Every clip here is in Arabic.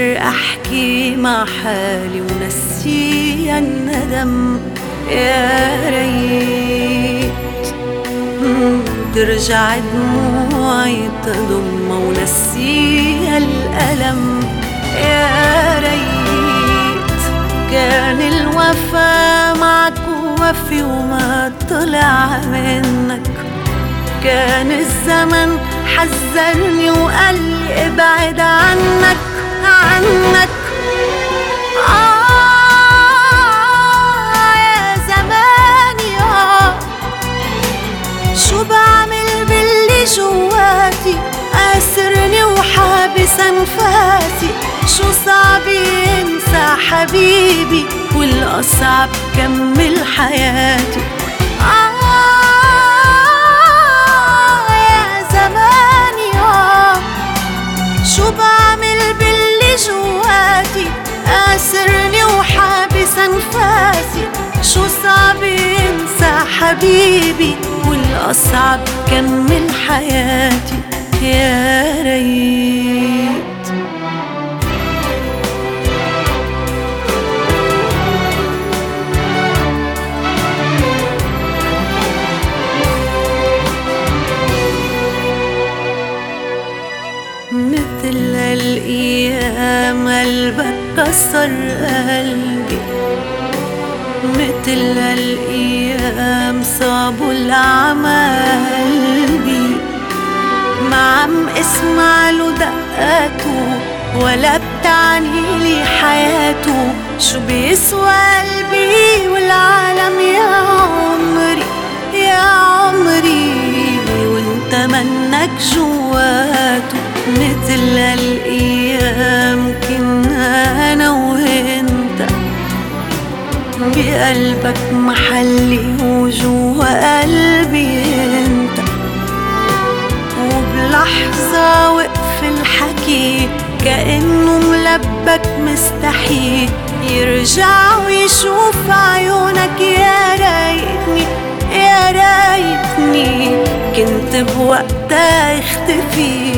أحكي مع حالي ونسي الندم؟ يا ريت. ترجع دموعي تضم ونسي الألم. يا ريت. كان الوفا معك وفي وما طلع منك. كان الزمن حذرني وقال ابعد عنك. عنك. آه يا زماني آه شو بعمل باللي جواتي؟ أسرني وحابس أنفاسي شو صعب ينسى حبيبي؟ والأصعب كمل حياتي. آه يا زماني آه شو بعمل جواتي أسرني وحابس أنفاسي شو صعب ينسى حبيبي والأصعب كمل حياتي. يا ريت. كسر قلبي مثل الأيام صابوا العمى قلبي ما عم اسمع له دقاته ولا بتعني لي حياته. شو بيسوى قلبي والعالم يا عمري يا عمري وانت منك جواته. مثل الأيام بقلبك محلي وجوا قلبي انت. وبلحظة وقف الحكي كأنه ملبك مستحيل. يرجع ويشوف عيونك يا ريتني يا ريتني. كنت بوقتها اختفي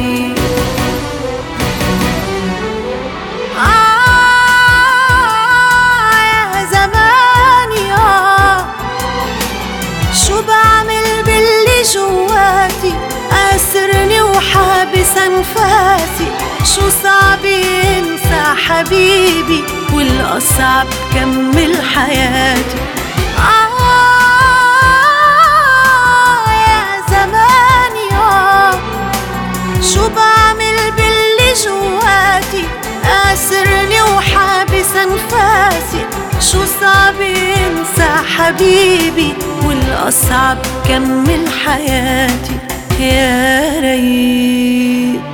جواتي أسرني وحابس أنفاسي شو صعب ينسى حبيبي والأصعب كمل حياتي. آه يا آه شو بعمل باللي جواتي؟ وحابس أنفاسي شو صعب حبيبي والأصعب كمل حياتي. يا ريت.